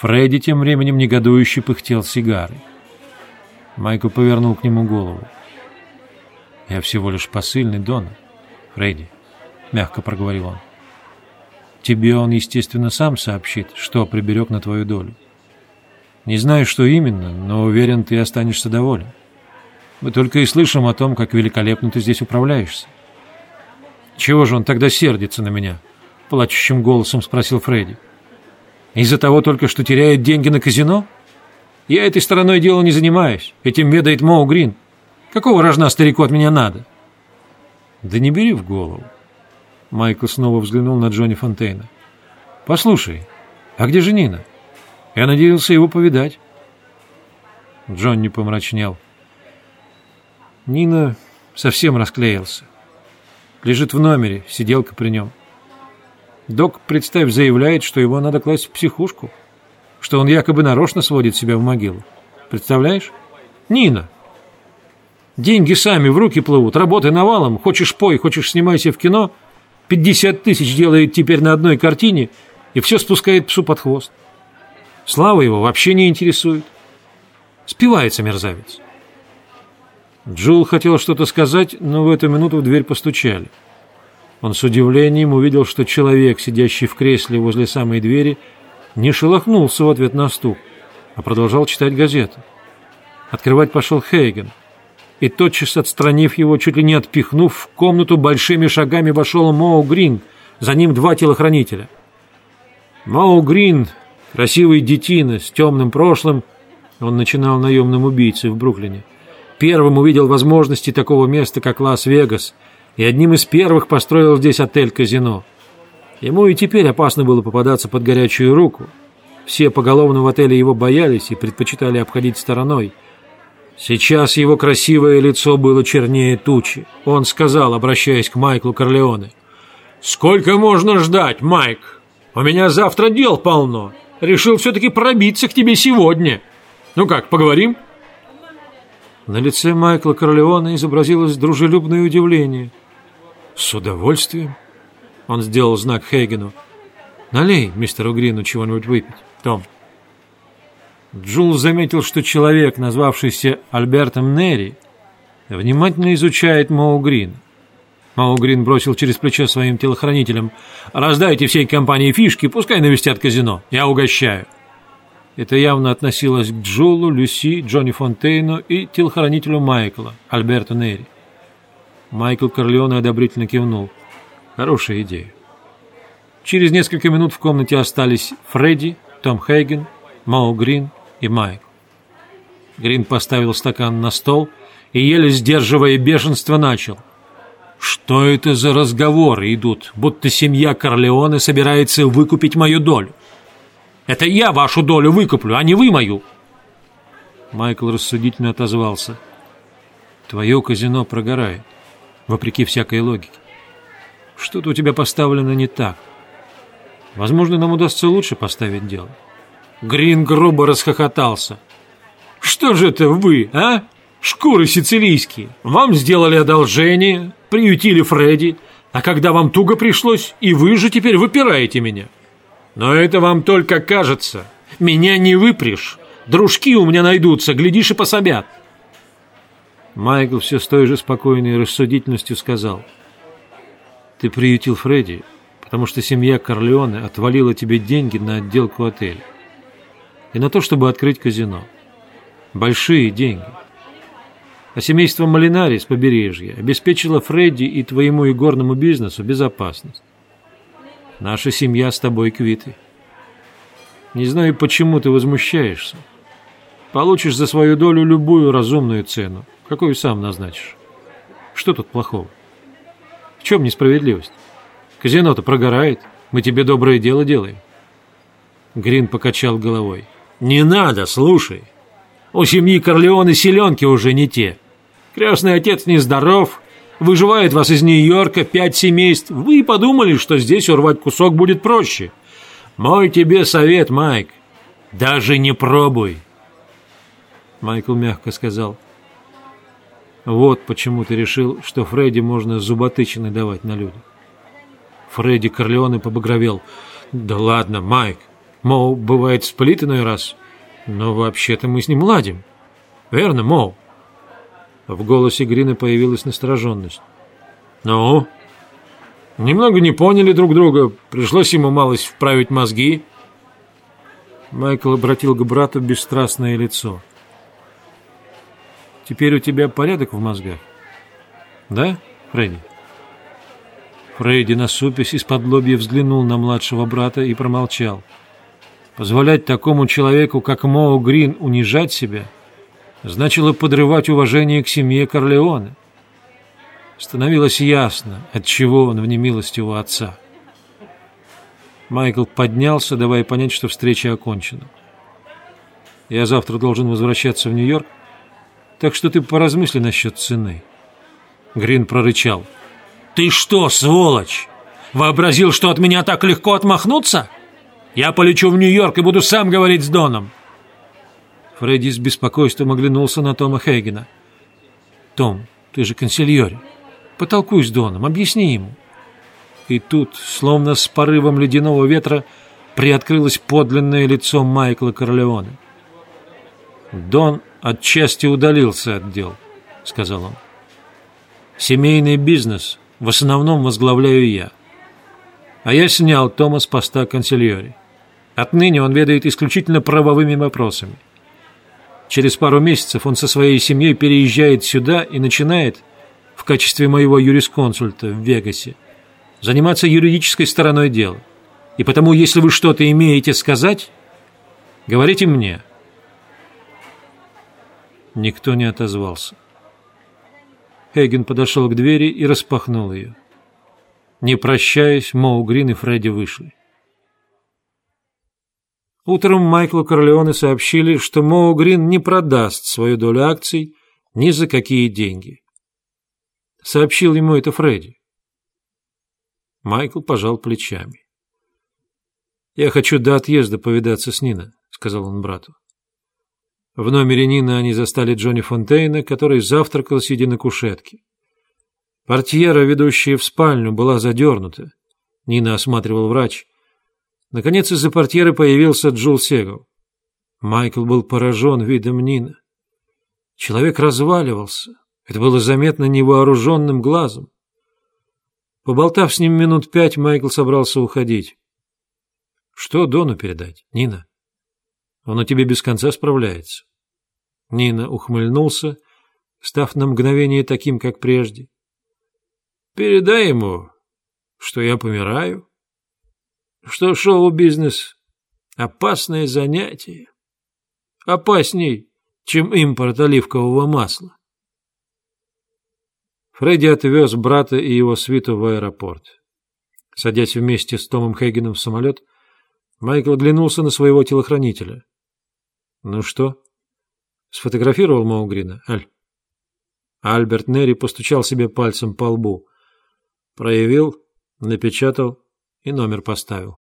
Фредди тем временем негодующе пыхтел сигарой. Майкл повернул к нему голову. «Я всего лишь посыльный Дона, Фредди», — мягко проговорил он. «Тебе он, естественно, сам сообщит, что приберег на твою долю. Не знаю, что именно, но уверен, ты останешься доволен. Мы только и слышим о том, как великолепно ты здесь управляешься». «Чего же он тогда сердится на меня?» — плачущим голосом спросил Фредди. «Из-за того только, что теряет деньги на казино?» Я этой стороной дела не занимаюсь. Этим ведает Моу Грин. Какого рожна старику от меня надо? Да не бери в голову. Майкл снова взглянул на Джонни Фонтейна. Послушай, а где же Нина? Я надеялся его повидать. Джонни помрачнел. Нина совсем расклеился. Лежит в номере, сиделка при нем. Док, представь, заявляет, что его надо класть в психушку что он якобы нарочно сводит себя в могилу. Представляешь? Нина. Деньги сами в руки плывут, работай навалом, хочешь пой, хочешь снимайся в кино. 50 тысяч делает теперь на одной картине и все спускает псу под хвост. Слава его вообще не интересует. Спивается мерзавец. Джул хотел что-то сказать, но в эту минуту в дверь постучали. Он с удивлением увидел, что человек, сидящий в кресле возле самой двери, не шелохнулся в ответ на стук, а продолжал читать газету. Открывать пошел Хейген, и тотчас, отстранив его, чуть ли не отпихнув, в комнату большими шагами вошел Моу Грин, за ним два телохранителя. Моу Грин, красивый детина с темным прошлым, он начинал наемным убийцей в Бруклине, первым увидел возможности такого места, как Лас-Вегас, и одним из первых построил здесь отель-казино – Ему и теперь опасно было попадаться под горячую руку. Все поголовно в отеле его боялись и предпочитали обходить стороной. Сейчас его красивое лицо было чернее тучи. Он сказал, обращаясь к Майклу Корлеоне. «Сколько можно ждать, Майк? У меня завтра дел полно. Решил все-таки пробиться к тебе сегодня. Ну как, поговорим?» На лице Майкла Корлеона изобразилось дружелюбное удивление. «С удовольствием», он сделал знак Хейгену. «Налей мистеру Грину чего-нибудь выпить, Том». Джул заметил, что человек, назвавшийся Альбертом Нерри, внимательно изучает Моу Грин. Моу Грин бросил через плечо своим телохранителям. «Раздайте всей компании фишки, пускай навестят казино. Я угощаю». Это явно относилось к Джулу, Люси, Джонни Фонтейну и телохранителю Майкла, Альберту Нерри. Майкл Корлеоне одобрительно кивнул. Хорошая идея. Через несколько минут в комнате остались Фредди, Том Хейген, Мау Грин и Майк. Грин поставил стакан на стол и, еле сдерживая бешенство, начал. «Что это за разговоры идут, будто семья Корлеоне собирается выкупить мою долю? Это я вашу долю выкуплю, а не вы мою!» Майкл рассудительно отозвался. «Твое казино прогорает, вопреки всякой логике. Что-то у тебя поставлено не так. Возможно, нам удастся лучше поставить дело. Грин грубо расхохотался. Что же это вы, а? Шкуры сицилийские. Вам сделали одолжение, приютили Фредди, а когда вам туго пришлось, и вы же теперь выпираете меня. Но это вам только кажется. Меня не выпрешь. Дружки у меня найдутся, глядишь и пособят. Майкл все с той же спокойной рассудительностью сказал – ты приютил Фредди, потому что семья Корлеоне отвалила тебе деньги на отделку отеля. И на то, чтобы открыть казино. Большие деньги. А семейство Малинари с побережья обеспечило Фредди и твоему игорному бизнесу безопасность. Наша семья с тобой квиты. Не знаю, почему ты возмущаешься. Получишь за свою долю любую разумную цену, какую сам назначишь. Что тут плохого? В чем несправедливость? Казино-то прогорает. Мы тебе доброе дело делаем. Грин покачал головой. Не надо, слушай. У семьи Корлеоне селенки уже не те. Крестный отец нездоров, выживает вас из Нью-Йорка пять семейств. Вы подумали, что здесь урвать кусок будет проще. Мой тебе совет, Майк. Даже не пробуй. Майкл мягко сказал. Вот почему ты решил, что Фредди можно зуботычины давать на людях. Фредди Корлеоне побагровел. Да ладно, Майк, Моу бывает сплит иной раз, но вообще-то мы с ним ладим. Верно, Моу?» В голосе Грина появилась настороженность. «Ну?» «Немного не поняли друг друга. Пришлось ему малость вправить мозги». Майкл обратил к брату бесстрастное лицо. «Теперь у тебя порядок в мозгах?» «Да, Фредди?» Фредди, насупясь, из-под лобья взглянул на младшего брата и промолчал. Позволять такому человеку, как Моу Грин, унижать себя, значило подрывать уважение к семье Корлеоне. Становилось ясно, от чего он в немилости у отца. Майкл поднялся, давая понять, что встреча окончена. «Я завтра должен возвращаться в Нью-Йорк, так что ты поразмысли насчет цены». Грин прорычал – «Ты что, сволочь, вообразил, что от меня так легко отмахнуться? Я полечу в Нью-Йорк и буду сам говорить с Доном!» Фредди с беспокойством оглянулся на Тома Хейгена. «Том, ты же консильори. Потолкуй с Доном, объясни ему». И тут, словно с порывом ледяного ветра, приоткрылось подлинное лицо Майкла Корлеоне. «Дон отчасти удалился от дел», — сказал он. «Семейный бизнес в основном возглавляю я. А я снял Тома с поста консильори. Отныне он ведает исключительно правовыми вопросами. Через пару месяцев он со своей семьей переезжает сюда и начинает, в качестве моего юрисконсульта в Вегасе, заниматься юридической стороной дела. И потому, если вы что-то имеете сказать, говорите мне. Никто не отозвался. Хейген подошел к двери и распахнул ее. Не прощаясь, Моу Грин и Фредди вышли. Утром Майклу Корлеоне сообщили, что Моу Грин не продаст свою долю акций ни за какие деньги. Сообщил ему это Фредди. Майкл пожал плечами. «Я хочу до отъезда повидаться с Нино», — сказал он брату. В номере Нины они застали Джонни Фонтейна, который завтракал, сидя на кушетке. Портьера, ведущая в спальню, была задернута. Нина осматривал врач. Наконец из-за портьеры появился Джул Сегал. Майкл был поражен видом Нины. Человек разваливался. Это было заметно невооруженным глазом. Поболтав с ним минут пять, Майкл собрался уходить. «Что Дону передать, Нина?» Он у тебя без конца справляется. Нина ухмыльнулся, став на мгновение таким, как прежде. Передай ему, что я помираю, что шоу-бизнес — опасное занятие, опасней, чем импорт оливкового масла. Фредди отвез брата и его свиту в аэропорт. Садясь вместе с Томом Хейгеном в самолет, Майкл оглянулся на своего телохранителя. «Ну что?» «Сфотографировал Маугрина, Аль?» Альберт Нерри постучал себе пальцем по лбу. Проявил, напечатал и номер поставил.